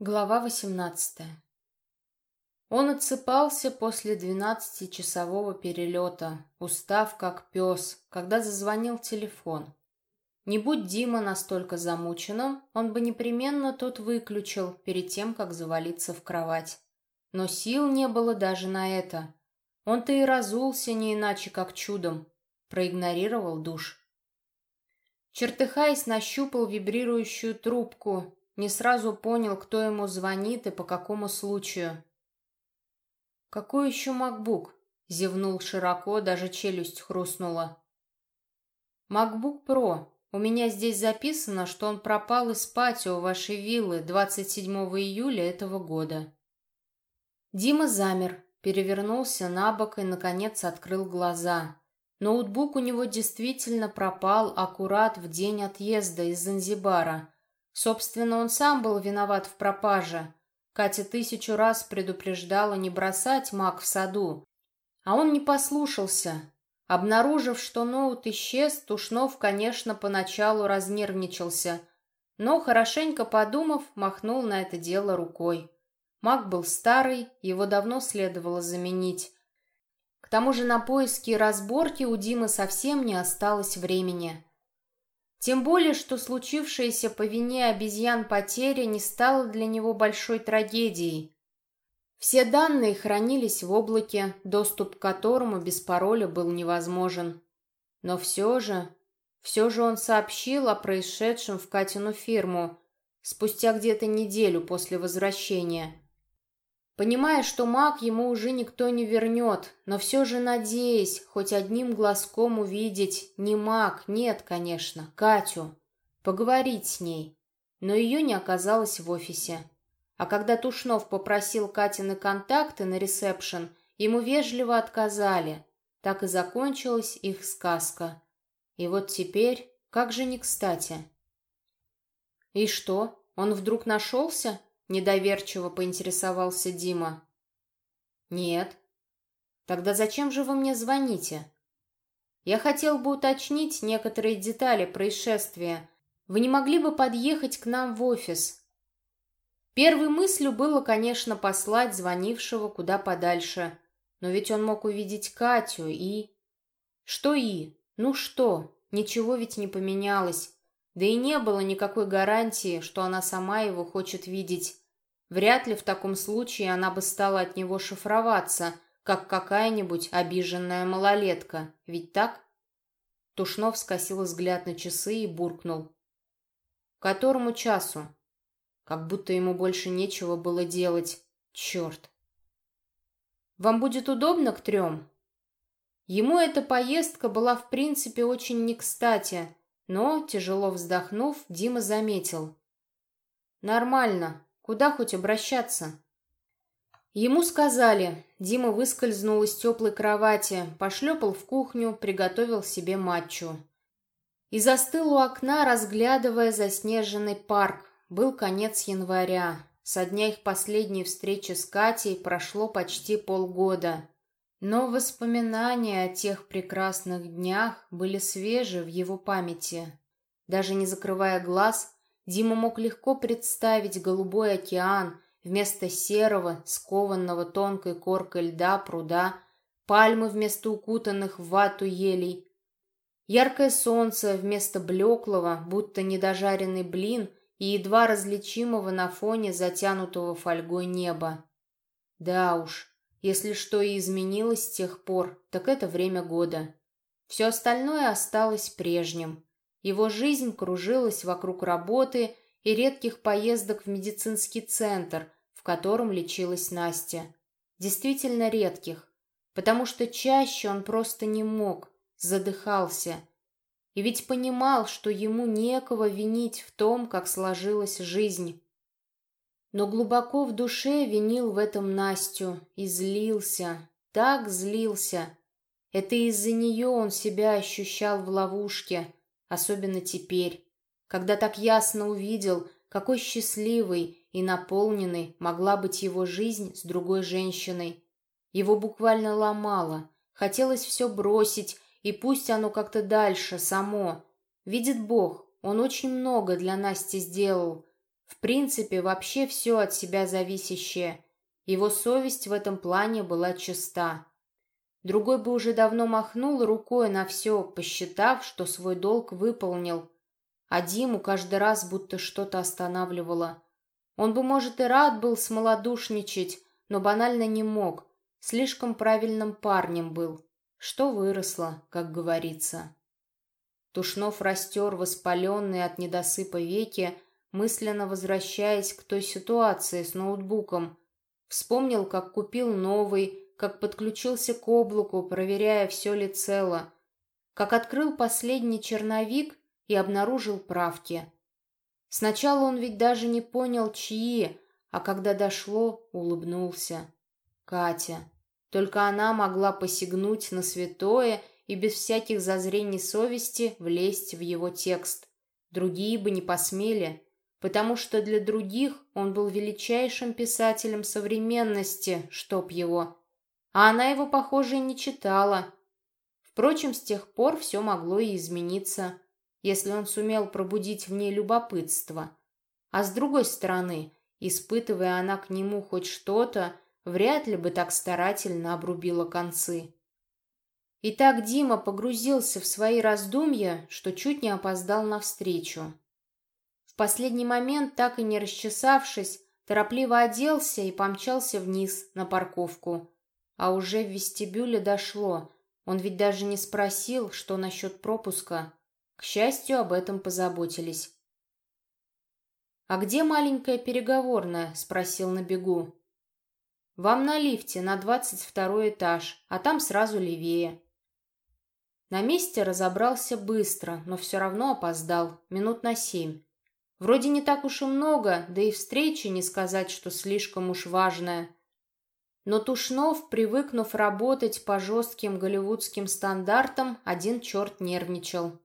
Глава восемнадцатая. Он отсыпался после двенадцатичасового перелета, устав как пес, когда зазвонил телефон. Не будь Дима настолько замученным, он бы непременно тот выключил перед тем, как завалиться в кровать. Но сил не было даже на это. Он-то и разулся не иначе, как чудом. Проигнорировал душ. Чертыхаясь, нащупал вибрирующую трубку не сразу понял, кто ему звонит и по какому случаю. «Какой еще макбук?» — зевнул широко, даже челюсть хрустнула. «Макбук Про. У меня здесь записано, что он пропал из патио вашей виллы 27 июля этого года». Дима замер, перевернулся на бок и, наконец, открыл глаза. Ноутбук у него действительно пропал аккурат в день отъезда из Занзибара — Собственно, он сам был виноват в пропаже. Катя тысячу раз предупреждала не бросать маг в саду. А он не послушался. Обнаружив, что ноут исчез, Тушнов, конечно, поначалу разнервничался, но, хорошенько подумав, махнул на это дело рукой. Маг был старый, его давно следовало заменить. К тому же на поиски и разборки у Димы совсем не осталось времени. Тем более, что случившееся по вине обезьян потеря не стала для него большой трагедией. Все данные хранились в облаке, доступ к которому без пароля был невозможен. Но все же, все же он сообщил о происшедшем в Катину фирму спустя где-то неделю после возвращения. Понимая, что маг ему уже никто не вернет, но все же надеясь хоть одним глазком увидеть не маг, нет, конечно, Катю, поговорить с ней. Но ее не оказалось в офисе. А когда Тушнов попросил Катины контакты на ресепшн, ему вежливо отказали. Так и закончилась их сказка. И вот теперь, как же не кстати. И что, он вдруг нашелся? Недоверчиво поинтересовался Дима. Нет. Тогда зачем же вы мне звоните? Я хотел бы уточнить некоторые детали происшествия. Вы не могли бы подъехать к нам в офис? Первой мыслью было, конечно, послать звонившего куда подальше. Но ведь он мог увидеть Катю и... Что и? Ну что? Ничего ведь не поменялось. Да и не было никакой гарантии, что она сама его хочет видеть. Вряд ли в таком случае она бы стала от него шифроваться, как какая-нибудь обиженная малолетка. Ведь так? Тушнов скосил взгляд на часы и буркнул. «Которому часу?» Как будто ему больше нечего было делать. Черт! «Вам будет удобно к трем?» Ему эта поездка была в принципе очень не кстати, но, тяжело вздохнув, Дима заметил. «Нормально. Куда хоть обращаться? Ему сказали. Дима выскользнул из теплой кровати, пошлепал в кухню, приготовил себе матчу. И застыл у окна, разглядывая заснеженный парк. Был конец января. Со дня их последней встречи с Катей прошло почти полгода. Но воспоминания о тех прекрасных днях были свежи в его памяти. Даже не закрывая глаз, Дима мог легко представить голубой океан вместо серого, скованного тонкой коркой льда пруда, пальмы вместо укутанных в вату елей, яркое солнце вместо блеклого, будто недожаренный блин и едва различимого на фоне затянутого фольгой неба. Да уж, если что и изменилось с тех пор, так это время года. Все остальное осталось прежним. Его жизнь кружилась вокруг работы и редких поездок в медицинский центр, в котором лечилась Настя. Действительно редких, потому что чаще он просто не мог, задыхался. И ведь понимал, что ему некого винить в том, как сложилась жизнь. Но глубоко в душе винил в этом Настю и злился, так злился. Это из-за нее он себя ощущал в ловушке, Особенно теперь, когда так ясно увидел, какой счастливой и наполненной могла быть его жизнь с другой женщиной. Его буквально ломало, хотелось все бросить, и пусть оно как-то дальше, само. Видит Бог, он очень много для Насти сделал. В принципе, вообще все от себя зависящее. Его совесть в этом плане была чиста. Другой бы уже давно махнул рукой на все, посчитав, что свой долг выполнил. А Диму каждый раз будто что-то останавливало. Он бы, может, и рад был смолодушничать, но банально не мог. Слишком правильным парнем был. Что выросло, как говорится. Тушнов растер воспаленные от недосыпа веки, мысленно возвращаясь к той ситуации с ноутбуком. Вспомнил, как купил новый, как подключился к облаку, проверяя, все ли цело, как открыл последний черновик и обнаружил правки. Сначала он ведь даже не понял, чьи, а когда дошло, улыбнулся. Катя. Только она могла посягнуть на святое и без всяких зазрений совести влезть в его текст. Другие бы не посмели, потому что для других он был величайшим писателем современности, чтоб его. А она его, похоже, и не читала. Впрочем, с тех пор все могло и измениться, если он сумел пробудить в ней любопытство. А с другой стороны, испытывая она к нему хоть что-то, вряд ли бы так старательно обрубила концы. И так Дима погрузился в свои раздумья, что чуть не опоздал навстречу. В последний момент, так и не расчесавшись, торопливо оделся и помчался вниз на парковку. А уже в вестибюле дошло. Он ведь даже не спросил, что насчет пропуска. К счастью, об этом позаботились. «А где маленькая переговорная?» — спросил на бегу. «Вам на лифте на двадцать второй этаж, а там сразу левее». На месте разобрался быстро, но все равно опоздал, минут на семь. Вроде не так уж и много, да и встреча не сказать, что слишком уж важная. Но Тушнов, привыкнув работать по жестким голливудским стандартам, один черт нервничал.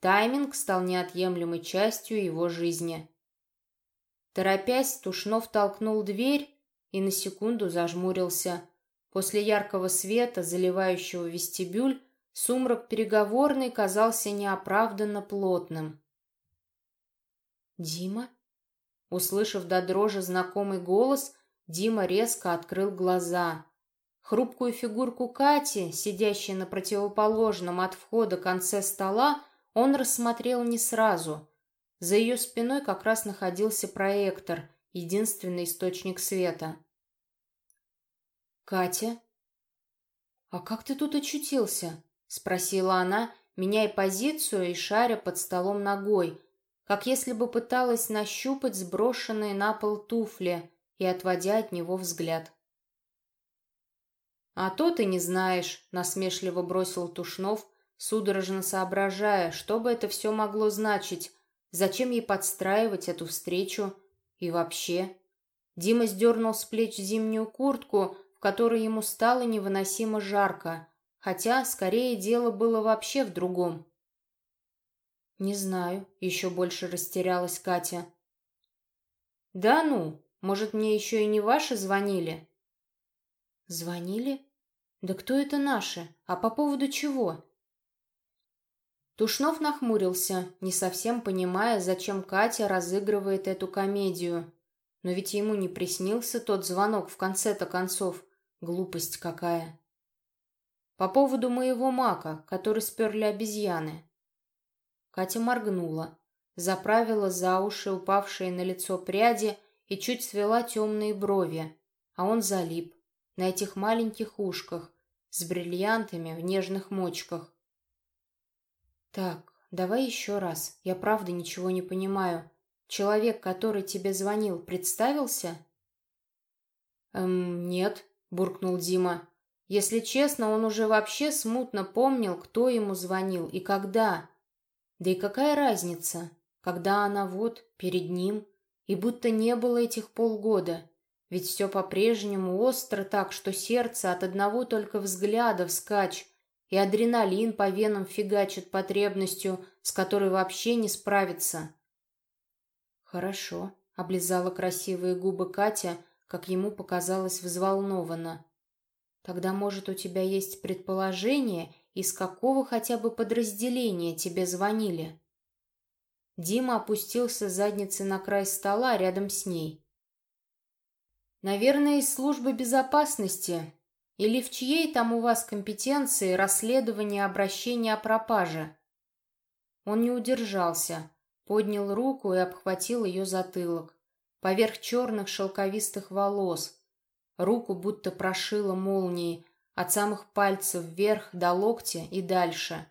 Тайминг стал неотъемлемой частью его жизни. Торопясь, Тушнов толкнул дверь и на секунду зажмурился. После яркого света, заливающего вестибюль, сумрак переговорный казался неоправданно плотным. «Дима?» Услышав до дрожи знакомый голос, Дима резко открыл глаза. Хрупкую фигурку Кати, сидящей на противоположном от входа конце стола, он рассмотрел не сразу. За ее спиной как раз находился проектор — единственный источник света. «Катя?» «А как ты тут очутился?» — спросила она, меняя позицию и шаря под столом ногой, как если бы пыталась нащупать сброшенные на пол туфли и отводя от него взгляд. «А то ты не знаешь», — насмешливо бросил Тушнов, судорожно соображая, что бы это все могло значить, зачем ей подстраивать эту встречу и вообще, Дима сдернул с плеч зимнюю куртку, в которой ему стало невыносимо жарко, хотя, скорее, дело было вообще в другом. «Не знаю», — еще больше растерялась Катя. «Да ну, может, мне еще и не ваши звонили?» «Звонили? Да кто это наши? А по поводу чего?» Тушнов нахмурился, не совсем понимая, зачем Катя разыгрывает эту комедию. Но ведь ему не приснился тот звонок в конце-то концов. Глупость какая. По поводу моего мака, который сперли обезьяны. Катя моргнула, заправила за уши упавшие на лицо пряди и чуть свела темные брови, а он залип на этих маленьких ушках с бриллиантами в нежных мочках. «Так, давай еще раз. Я правда ничего не понимаю. Человек, который тебе звонил, представился?» «Эм, нет», — буркнул Дима. «Если честно, он уже вообще смутно помнил, кто ему звонил и когда. Да и какая разница, когда она вот перед ним, и будто не было этих полгода». Ведь все по-прежнему остро так, что сердце от одного только взгляда вскачь, и адреналин по венам фигачит потребностью, с которой вообще не справится. «Хорошо», — облизала красивые губы Катя, как ему показалось взволнованно. «Тогда, может, у тебя есть предположение, из какого хотя бы подразделения тебе звонили?» Дима опустился задницей на край стола рядом с ней. «Наверное, из службы безопасности или в чьей там у вас компетенции расследование обращения о пропаже?» Он не удержался, поднял руку и обхватил ее затылок. Поверх черных шелковистых волос. Руку будто прошило молнией, от самых пальцев вверх до локтя и дальше.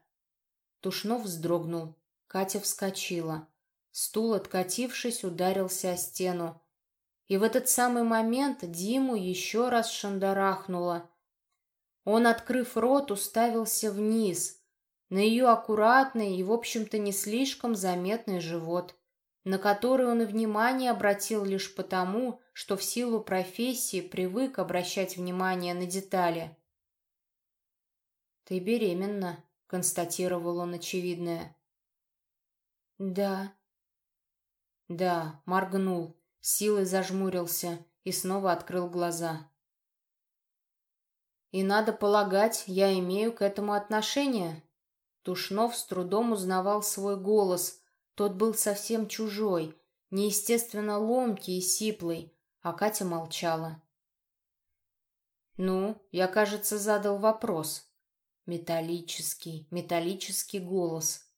Тушнов вздрогнул. Катя вскочила. Стул, откатившись, ударился о стену. И в этот самый момент Диму еще раз шандарахнуло. Он, открыв рот, уставился вниз, на ее аккуратный и, в общем-то, не слишком заметный живот, на который он и внимание обратил лишь потому, что в силу профессии привык обращать внимание на детали. «Ты беременна», — констатировал он очевидное. «Да». «Да», — моргнул, силой зажмурился и снова открыл глаза. «И надо полагать, я имею к этому отношение?» Тушнов с трудом узнавал свой голос. Тот был совсем чужой, неестественно ломкий и сиплый, а Катя молчала. «Ну, я, кажется, задал вопрос», Металлический, металлический голос.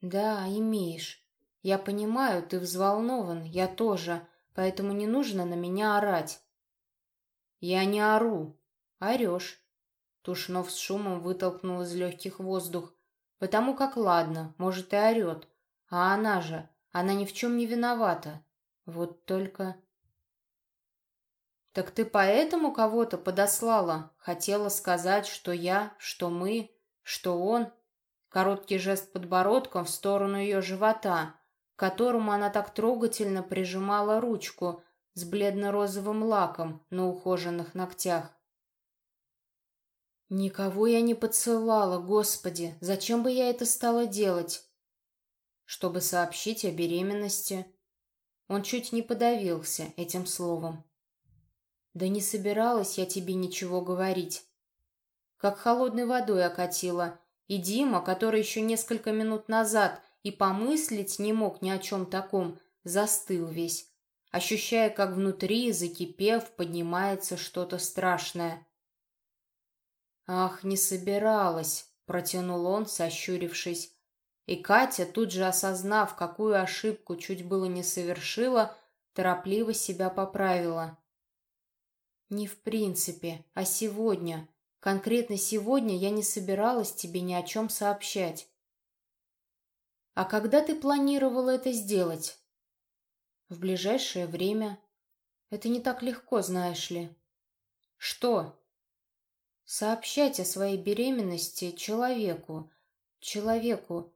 «Да, имеешь. Я понимаю, ты взволнован, я тоже, поэтому не нужно на меня орать». «Я не ору. Орешь». Тушнов с шумом вытолкнул из легких воздух. «Потому как ладно, может и орет. А она же, она ни в чем не виновата. Вот только...» «Так ты поэтому кого-то подослала? Хотела сказать, что я, что мы, что он?» Короткий жест подбородком в сторону ее живота, к которому она так трогательно прижимала ручку с бледно-розовым лаком на ухоженных ногтях. «Никого я не поцелала, Господи! Зачем бы я это стала делать?» «Чтобы сообщить о беременности». Он чуть не подавился этим словом. Да не собиралась я тебе ничего говорить. Как холодной водой окатила. И Дима, который еще несколько минут назад и помыслить не мог ни о чем таком, застыл весь, ощущая, как внутри, закипев, поднимается что-то страшное. «Ах, не собиралась», — протянул он, сощурившись. И Катя, тут же осознав, какую ошибку чуть было не совершила, торопливо себя поправила. Не в принципе, а сегодня. Конкретно сегодня я не собиралась тебе ни о чем сообщать. А когда ты планировала это сделать? В ближайшее время. Это не так легко, знаешь ли. Что? Сообщать о своей беременности человеку. Человеку.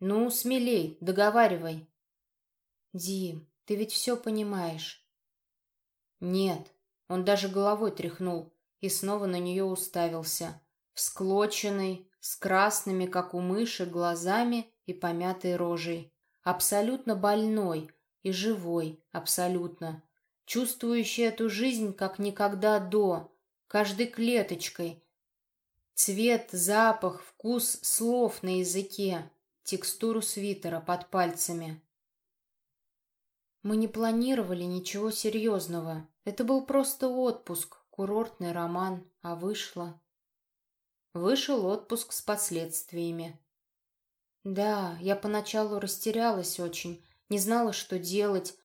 Ну, смелей, договаривай. Дим, ты ведь все понимаешь. Нет, он даже головой тряхнул и снова на нее уставился. Всклоченный, с красными, как у мыши, глазами и помятой рожей. Абсолютно больной и живой, абсолютно. Чувствующий эту жизнь, как никогда до, каждой клеточкой. Цвет, запах, вкус слов на языке, текстуру свитера под пальцами. Мы не планировали ничего серьезного. Это был просто отпуск, курортный роман, а вышло... Вышел отпуск с последствиями. Да, я поначалу растерялась очень, не знала, что делать.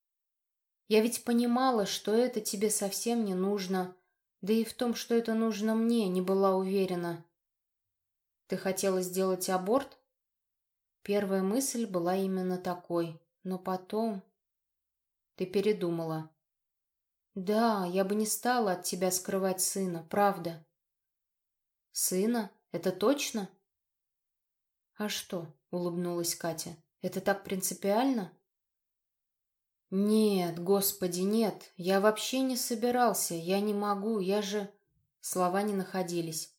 Я ведь понимала, что это тебе совсем не нужно, да и в том, что это нужно мне, не была уверена. Ты хотела сделать аборт? Первая мысль была именно такой, но потом... Ты передумала. Да, я бы не стала от тебя скрывать сына, правда. Сына? Это точно? А что? Улыбнулась Катя. Это так принципиально? Нет, господи, нет. Я вообще не собирался. Я не могу. Я же... Слова не находились.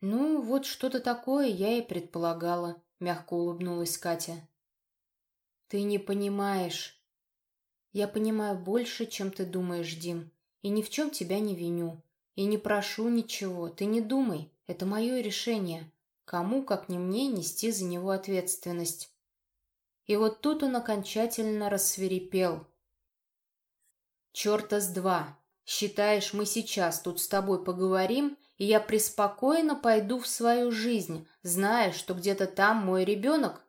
«Ну, вот что-то такое я и предполагала», — мягко улыбнулась Катя. «Ты не понимаешь. Я понимаю больше, чем ты думаешь, Дим, и ни в чем тебя не виню. И не прошу ничего, ты не думай, это мое решение. Кому, как не мне, нести за него ответственность. И вот тут он окончательно рассверепел. «Черта с два! Считаешь, мы сейчас тут с тобой поговорим, и я преспокойно пойду в свою жизнь, зная, что где-то там мой ребенок?»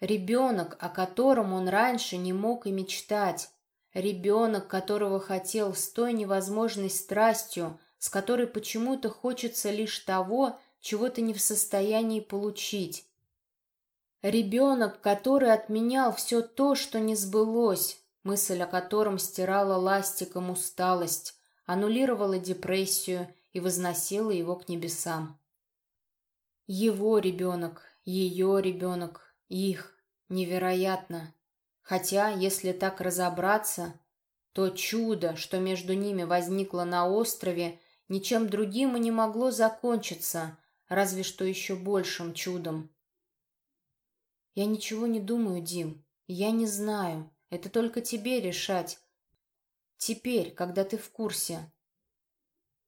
Ребенок, о котором он раньше не мог и мечтать. Ребенок, которого хотел с той невозможной страстью, с которой почему-то хочется лишь того, чего ты не в состоянии получить. Ребенок, который отменял все то, что не сбылось, мысль о котором стирала ластиком усталость, аннулировала депрессию и возносила его к небесам. Его ребенок, ее ребенок, их. Невероятно. Хотя, если так разобраться, то чудо, что между ними возникло на острове, ничем другим и не могло закончиться, разве что еще большим чудом. Я ничего не думаю, Дим. Я не знаю. Это только тебе решать. Теперь, когда ты в курсе.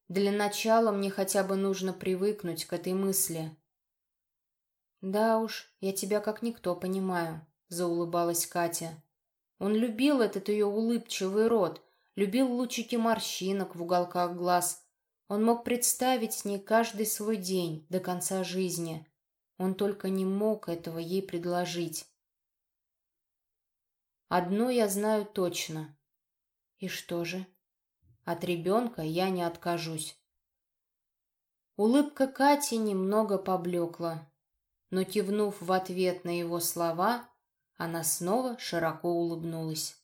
Для начала мне хотя бы нужно привыкнуть к этой мысли. Да уж, я тебя как никто понимаю, заулыбалась Катя. Он любил этот ее улыбчивый рот, любил лучики морщинок в уголках глаз. Он мог представить с ней каждый свой день до конца жизни. Он только не мог этого ей предложить. Одно я знаю точно. И что же? От ребенка я не откажусь. Улыбка Кати немного поблекла, но, кивнув в ответ на его слова, она снова широко улыбнулась.